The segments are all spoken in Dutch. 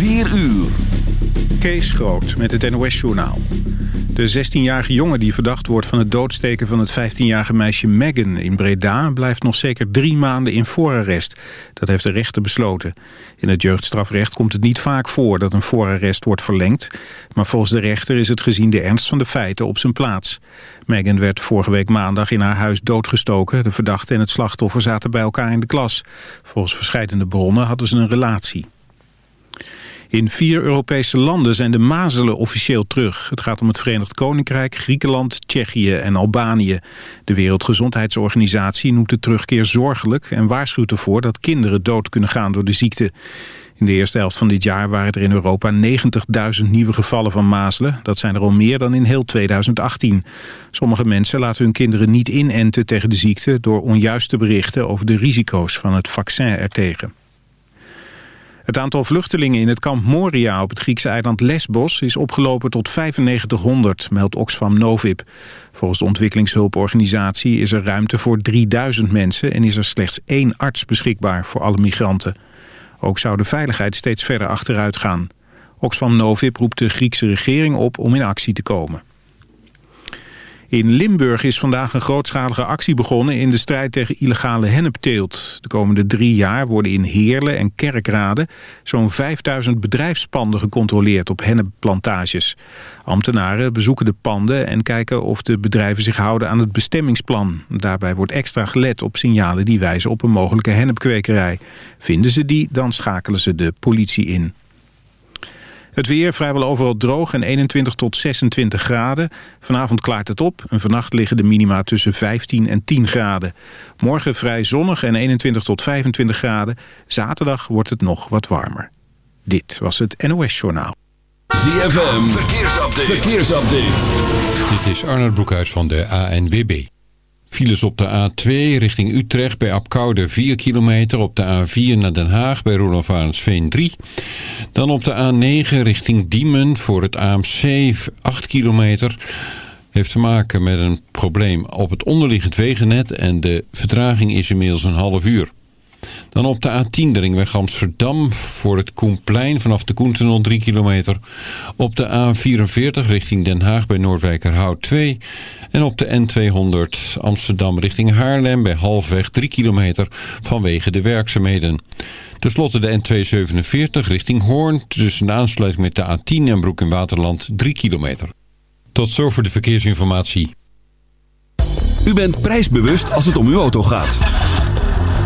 4 uur. Kees Groot met het NOS-journaal. De 16-jarige jongen die verdacht wordt van het doodsteken van het 15-jarige meisje Megan in Breda... blijft nog zeker drie maanden in voorarrest. Dat heeft de rechter besloten. In het jeugdstrafrecht komt het niet vaak voor dat een voorarrest wordt verlengd. Maar volgens de rechter is het gezien de ernst van de feiten op zijn plaats. Megan werd vorige week maandag in haar huis doodgestoken. De verdachte en het slachtoffer zaten bij elkaar in de klas. Volgens verschillende bronnen hadden ze een relatie. In vier Europese landen zijn de mazelen officieel terug. Het gaat om het Verenigd Koninkrijk, Griekenland, Tsjechië en Albanië. De Wereldgezondheidsorganisatie noemt de terugkeer zorgelijk... en waarschuwt ervoor dat kinderen dood kunnen gaan door de ziekte. In de eerste helft van dit jaar waren er in Europa 90.000 nieuwe gevallen van mazelen. Dat zijn er al meer dan in heel 2018. Sommige mensen laten hun kinderen niet inenten tegen de ziekte... door onjuiste berichten over de risico's van het vaccin ertegen. Het aantal vluchtelingen in het kamp Moria op het Griekse eiland Lesbos is opgelopen tot 9500, meldt Oxfam Novib. Volgens de ontwikkelingshulporganisatie is er ruimte voor 3000 mensen en is er slechts één arts beschikbaar voor alle migranten. Ook zou de veiligheid steeds verder achteruit gaan. Oxfam Novib roept de Griekse regering op om in actie te komen. In Limburg is vandaag een grootschalige actie begonnen in de strijd tegen illegale hennepteelt. De komende drie jaar worden in Heerlen en Kerkrade zo'n 5000 bedrijfspanden gecontroleerd op hennepplantages. Ambtenaren bezoeken de panden en kijken of de bedrijven zich houden aan het bestemmingsplan. Daarbij wordt extra gelet op signalen die wijzen op een mogelijke hennepkwekerij. Vinden ze die, dan schakelen ze de politie in. Het weer vrijwel overal droog en 21 tot 26 graden. Vanavond klaart het op en vannacht liggen de minima tussen 15 en 10 graden. Morgen vrij zonnig en 21 tot 25 graden. Zaterdag wordt het nog wat warmer. Dit was het NOS Journaal. ZFM, verkeersupdate. verkeersupdate. Dit is Arnold Broekhuis van de ANWB. Files op de A2 richting Utrecht bij Apkoude 4 kilometer. Op de A4 naar Den Haag bij Roelofarensveen 3. Dan op de A9 richting Diemen voor het AMC 8 kilometer. Heeft te maken met een probleem op het onderliggend wegennet. En de vertraging is inmiddels een half uur. Dan op de A10 de ringweg Amsterdam voor het Koenplein vanaf de Koentunnel 3 kilometer. Op de A44 richting Den Haag bij Noordwijkerhout 2. En op de N200 Amsterdam richting Haarlem bij halfweg 3 kilometer vanwege de werkzaamheden. Ten slotte de N247 richting Hoorn tussen de aansluiting met de A10 en Broek in Waterland 3 kilometer. Tot zover de verkeersinformatie. U bent prijsbewust als het om uw auto gaat.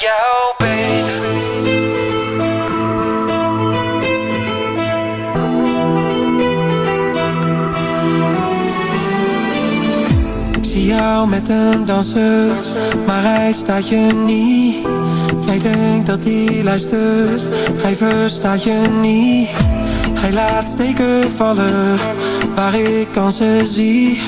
jou beter. Ik zie jou met een danser, maar hij staat je niet. Jij denkt dat hij luistert, hij verstaat je niet. Hij laat steken vallen, waar ik kansen zie.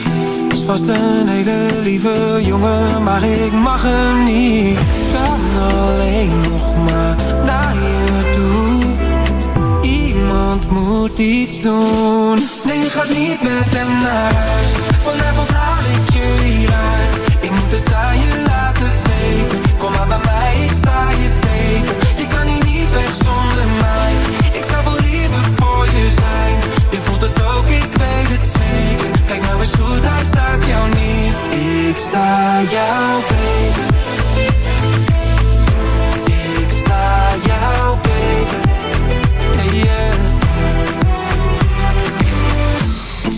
Is vast een hele lieve jongen, maar ik mag hem niet. Kan alleen nog maar naar je toe. Iemand moet iets doen. Nee, je gaat niet met hem naar huis. Vanavond haal ik je hieruit Ik moet het aan je laten weten. Kom maar bij mij, ik sta je beter. Je kan hier niet weg zonder mij. Ik zou wel liever voor je zijn. Je voelt het ook, ik weet het zeker. Kijk nou eens goed, hij staat jou niet Ik sta jou beter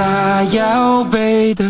Sta jou beter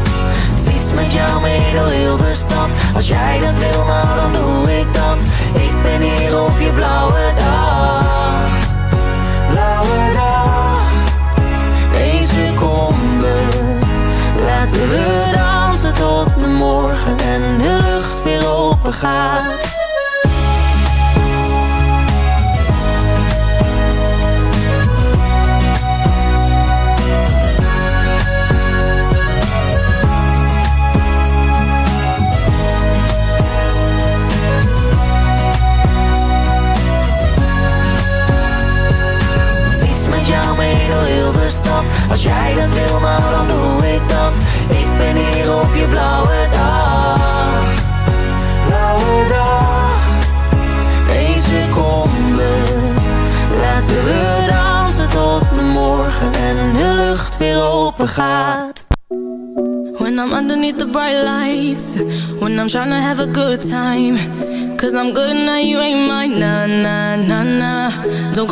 Met jou mee de stad, als jij dat wil, nou dan doe ik dat. Ik ben hier op je blauwe dag,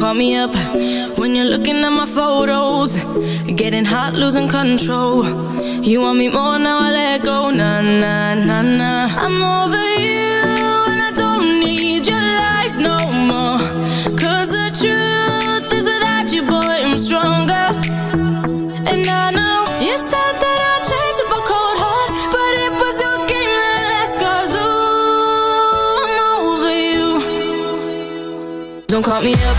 call me up when you're looking at my photos. Getting hot, losing control. You want me more now, I let go. Nah, nah, nah, nah. I'm over you, and I don't need your lies no more. Cause the truth is without you, boy, I'm stronger. And I know you said that I'd change up a cold heart, but it was your game that last cause I'm over you. Don't call me up,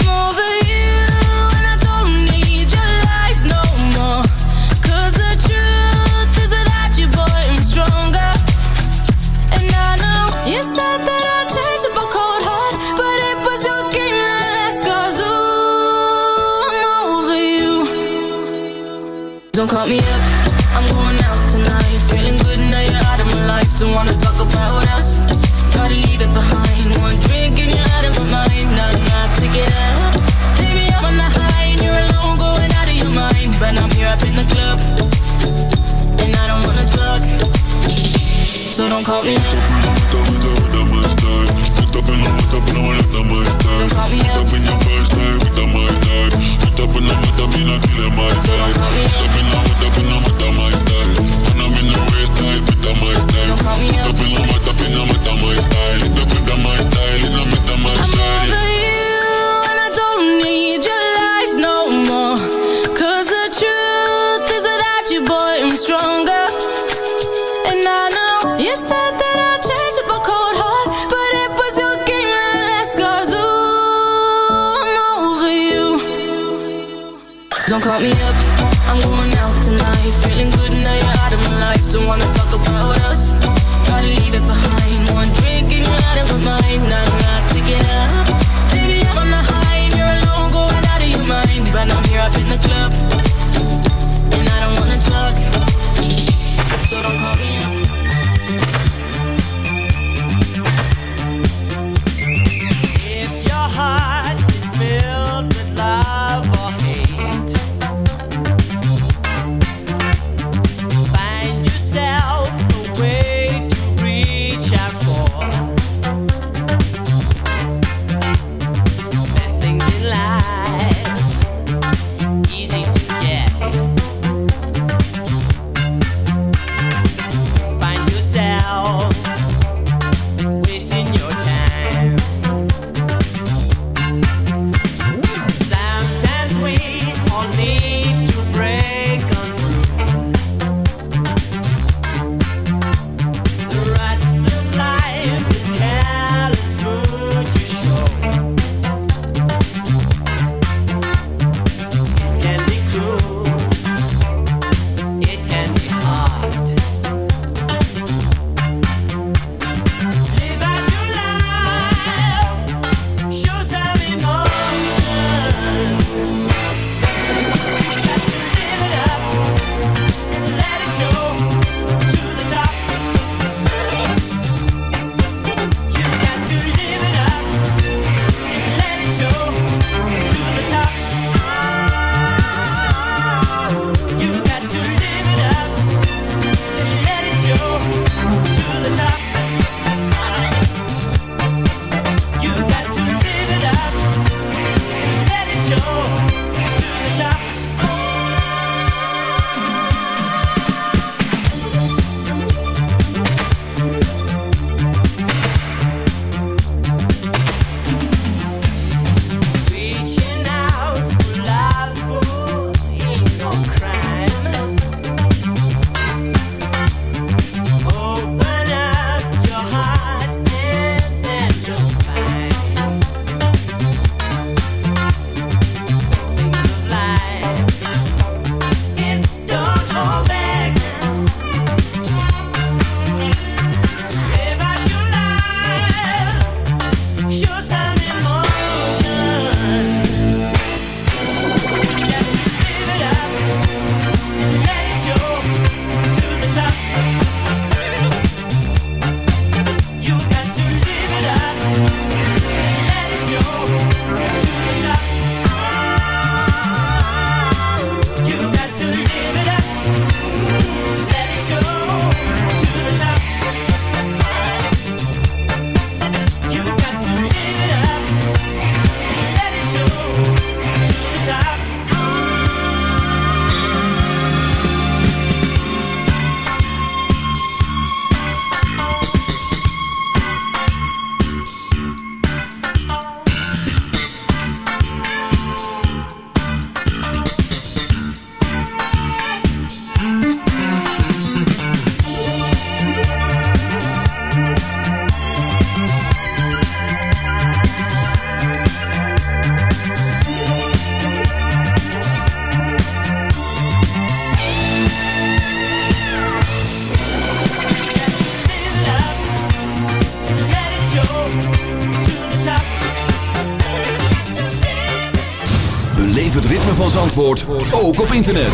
ook op internet.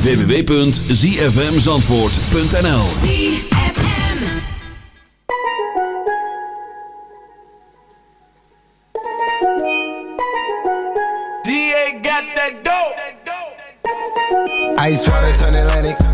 www.zfmzandvoort.nl DA got that dope. Ice water turn Atlantic.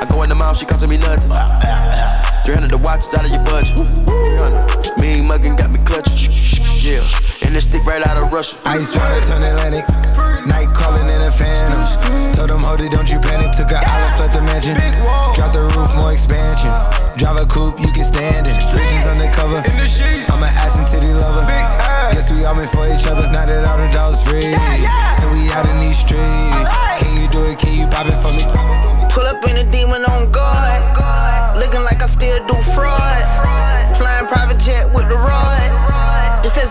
I go in the mouth, she costing me nothing. 300 the watch is out of your budget. 300. Mean muggin' got me clutching. Yeah. And this stick right out of Russia. Ice water turn Atlantic. Night calling in a phantom. Told them, hold it, don't you panic. Took a island, left the mansion. Drop the roof, more expansion. Drive a coupe, you can stand it. Bridges undercover. I'm an ass and titty lover. Guess we all meant for each other. Now that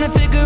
trying to figure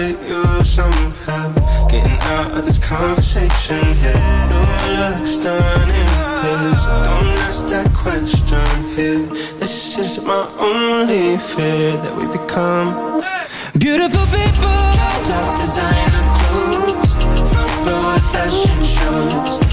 to you somehow. Getting out of this conversation here. Your looks stunning, in. Don't ask that question here. This is my only fear that we become beautiful people. Top designer clothes, front row fashion shows.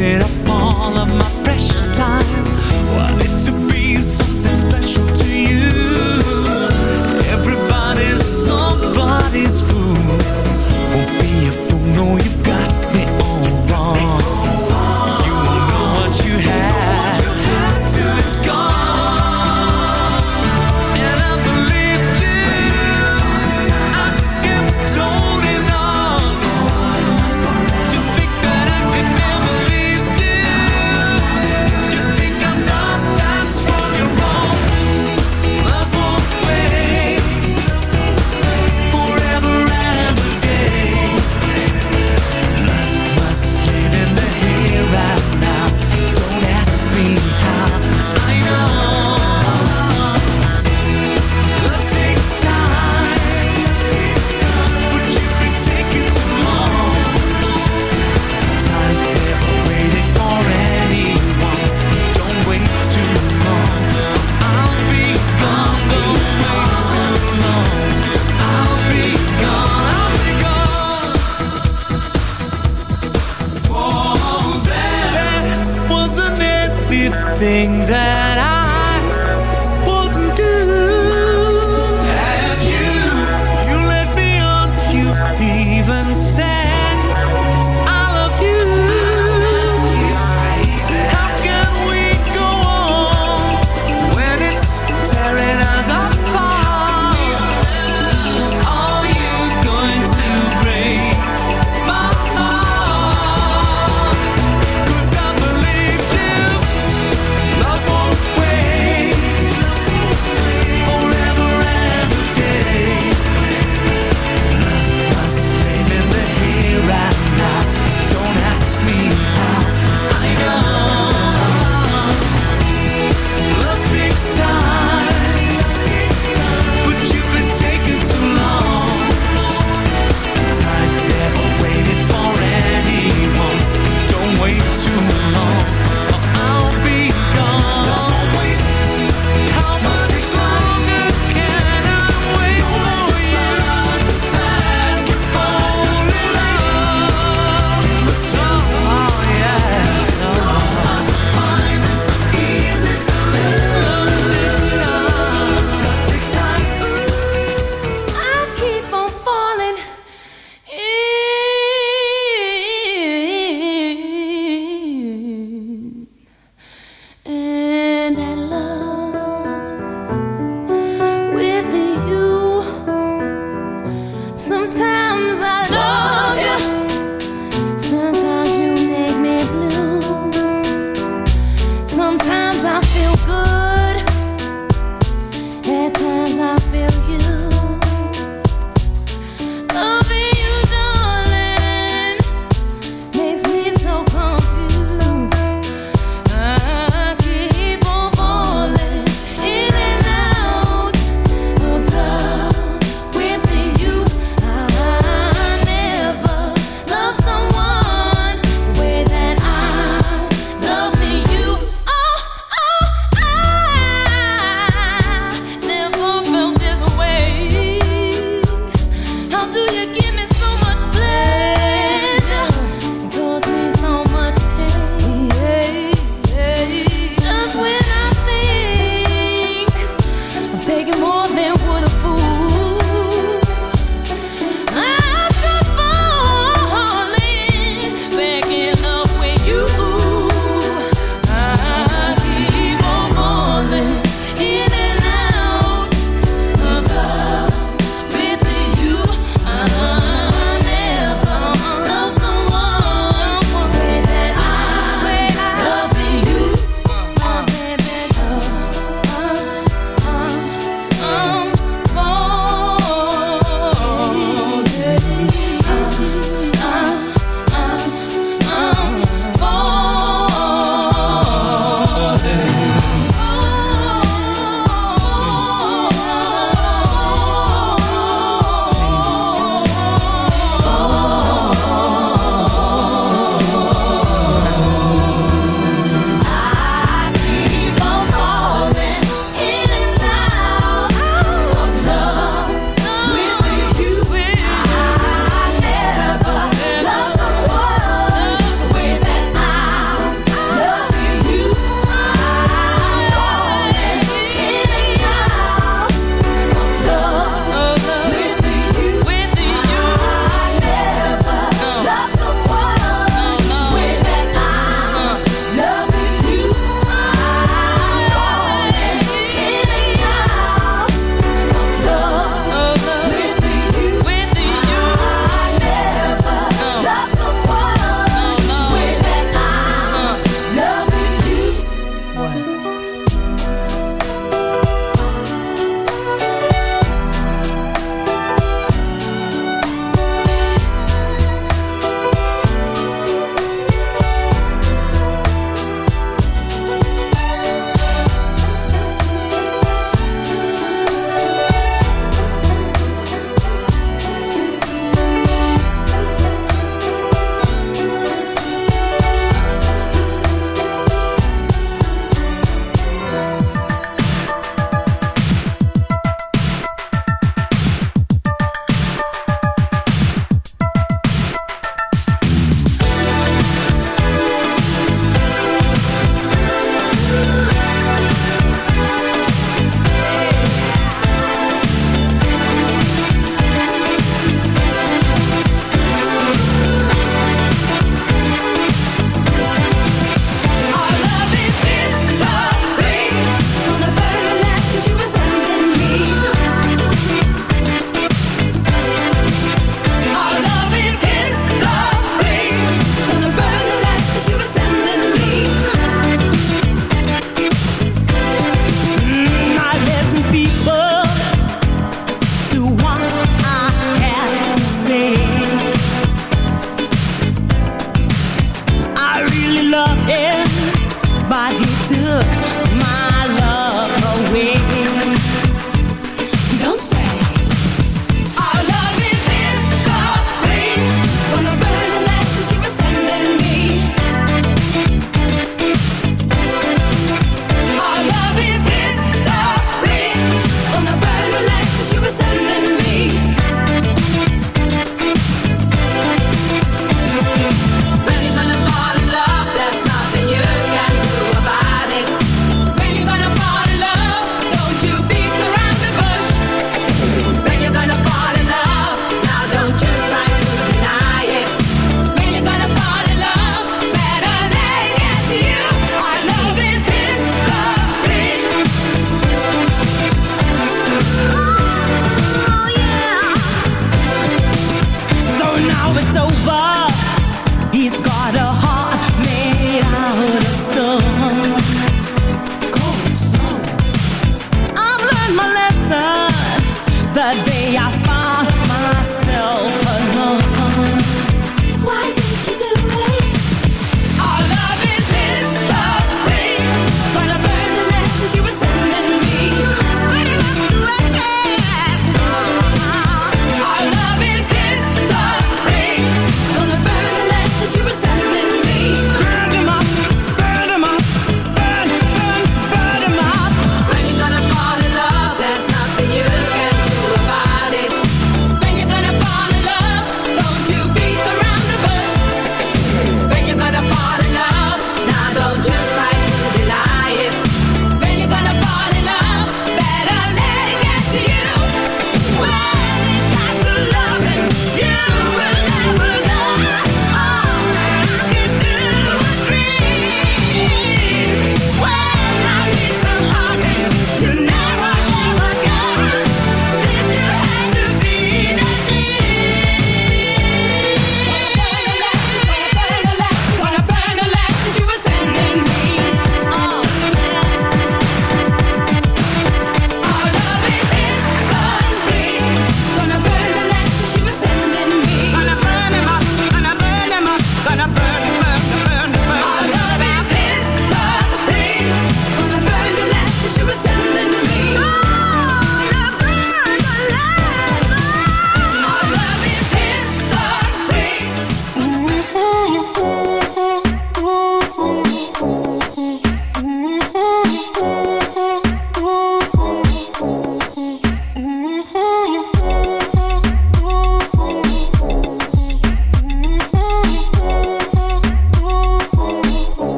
sit up all of my pressure.